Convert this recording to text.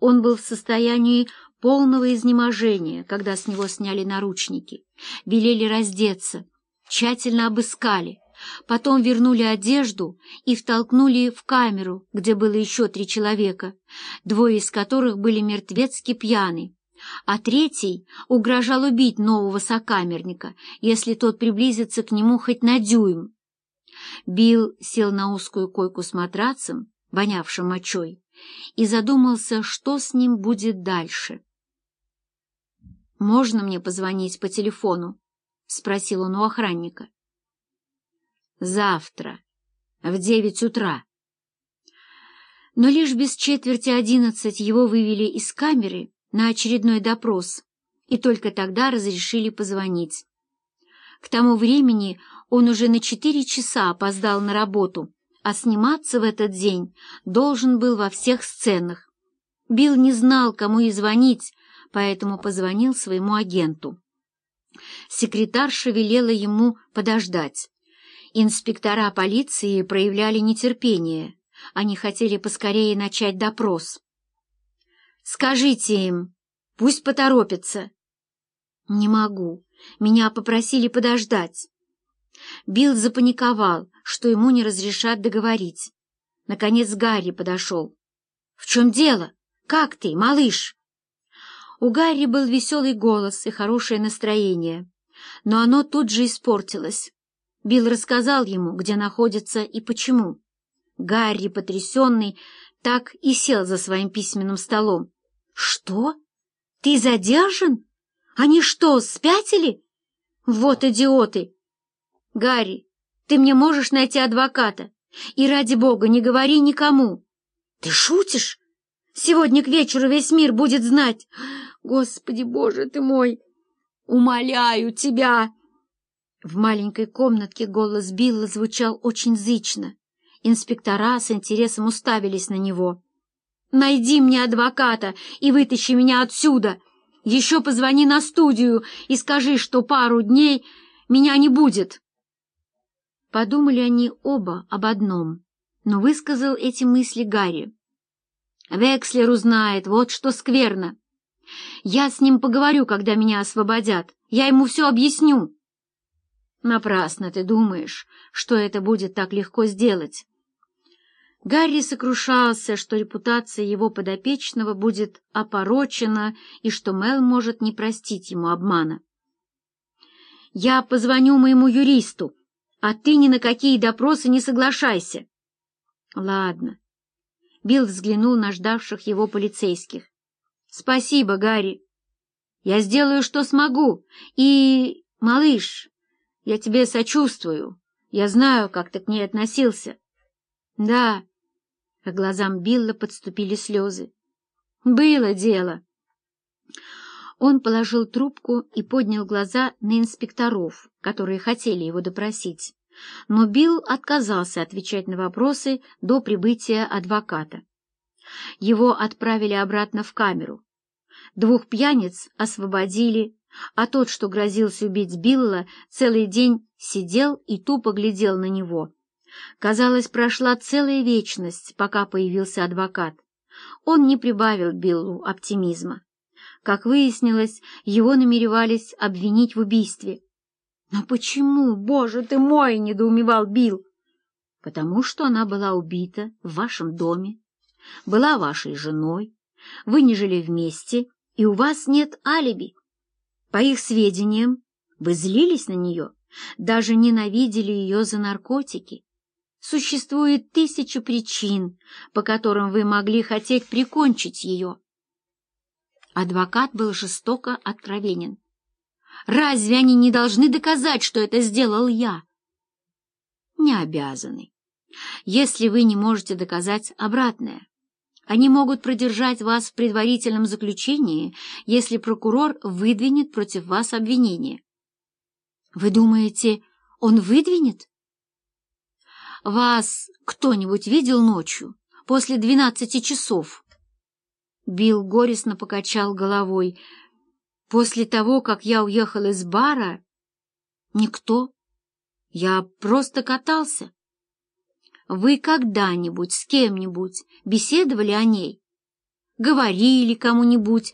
Он был в состоянии полного изнеможения, когда с него сняли наручники, велели раздеться, тщательно обыскали, потом вернули одежду и втолкнули в камеру, где было еще три человека, двое из которых были мертвецки пьяны, а третий угрожал убить нового сокамерника, если тот приблизится к нему хоть на дюйм. Билл сел на узкую койку с матрацем, вонявшим мочой, и задумался, что с ним будет дальше. «Можно мне позвонить по телефону?» — спросил он у охранника. «Завтра, в девять утра». Но лишь без четверти одиннадцать его вывели из камеры на очередной допрос, и только тогда разрешили позвонить. К тому времени он уже на четыре часа опоздал на работу, а сниматься в этот день должен был во всех сценах. Билл не знал, кому и звонить, поэтому позвонил своему агенту. Секретарша велела ему подождать. Инспектора полиции проявляли нетерпение. Они хотели поскорее начать допрос. «Скажите им, пусть поторопятся». «Не могу. Меня попросили подождать». Билл запаниковал, что ему не разрешат договорить. Наконец Гарри подошел. «В чем дело? Как ты, малыш?» У Гарри был веселый голос и хорошее настроение, но оно тут же испортилось. Билл рассказал ему, где находится и почему. Гарри, потрясенный, так и сел за своим письменным столом. «Что? Ты задержан? Они что, спятили? Вот идиоты! Гарри, ты мне можешь найти адвоката? И ради бога не говори никому!» «Ты шутишь? Сегодня к вечеру весь мир будет знать! Господи, боже ты мой! Умоляю тебя!» В маленькой комнатке голос Билла звучал очень зычно. Инспектора с интересом уставились на него. «Найди мне адвоката и вытащи меня отсюда! Еще позвони на студию и скажи, что пару дней меня не будет!» Подумали они оба об одном, но высказал эти мысли Гарри. «Векслер узнает, вот что скверно!» Я с ним поговорю, когда меня освободят. Я ему все объясню. Напрасно ты думаешь, что это будет так легко сделать. Гарри сокрушался, что репутация его подопечного будет опорочена и что Мел может не простить ему обмана. «Я позвоню моему юристу, а ты ни на какие допросы не соглашайся». «Ладно». Билл взглянул на ждавших его полицейских. Спасибо, Гарри. Я сделаю, что смогу. И, малыш, я тебе сочувствую. Я знаю, как ты к ней относился. Да. К глазам Билла подступили слезы. Было дело. Он положил трубку и поднял глаза на инспекторов, которые хотели его допросить. Но Билл отказался отвечать на вопросы до прибытия адвоката. Его отправили обратно в камеру. Двух пьяниц освободили, а тот, что грозился убить Билла, целый день сидел и тупо глядел на него. Казалось, прошла целая вечность, пока появился адвокат. Он не прибавил Биллу оптимизма. Как выяснилось, его намеревались обвинить в убийстве. «Но почему, боже ты мой!» — недоумевал Билл. «Потому что она была убита в вашем доме была вашей женой, вы не жили вместе, и у вас нет алиби. По их сведениям, вы злились на нее, даже ненавидели ее за наркотики. Существует тысяча причин, по которым вы могли хотеть прикончить ее. Адвокат был жестоко откровенен. Разве они не должны доказать, что это сделал я? Не обязаны, если вы не можете доказать обратное. Они могут продержать вас в предварительном заключении, если прокурор выдвинет против вас обвинение. Вы думаете, он выдвинет? Вас кто-нибудь видел ночью, после двенадцати часов? Билл горестно покачал головой. После того, как я уехал из бара, никто. Я просто катался. Вы когда-нибудь с кем-нибудь беседовали о ней? говорили кому-нибудь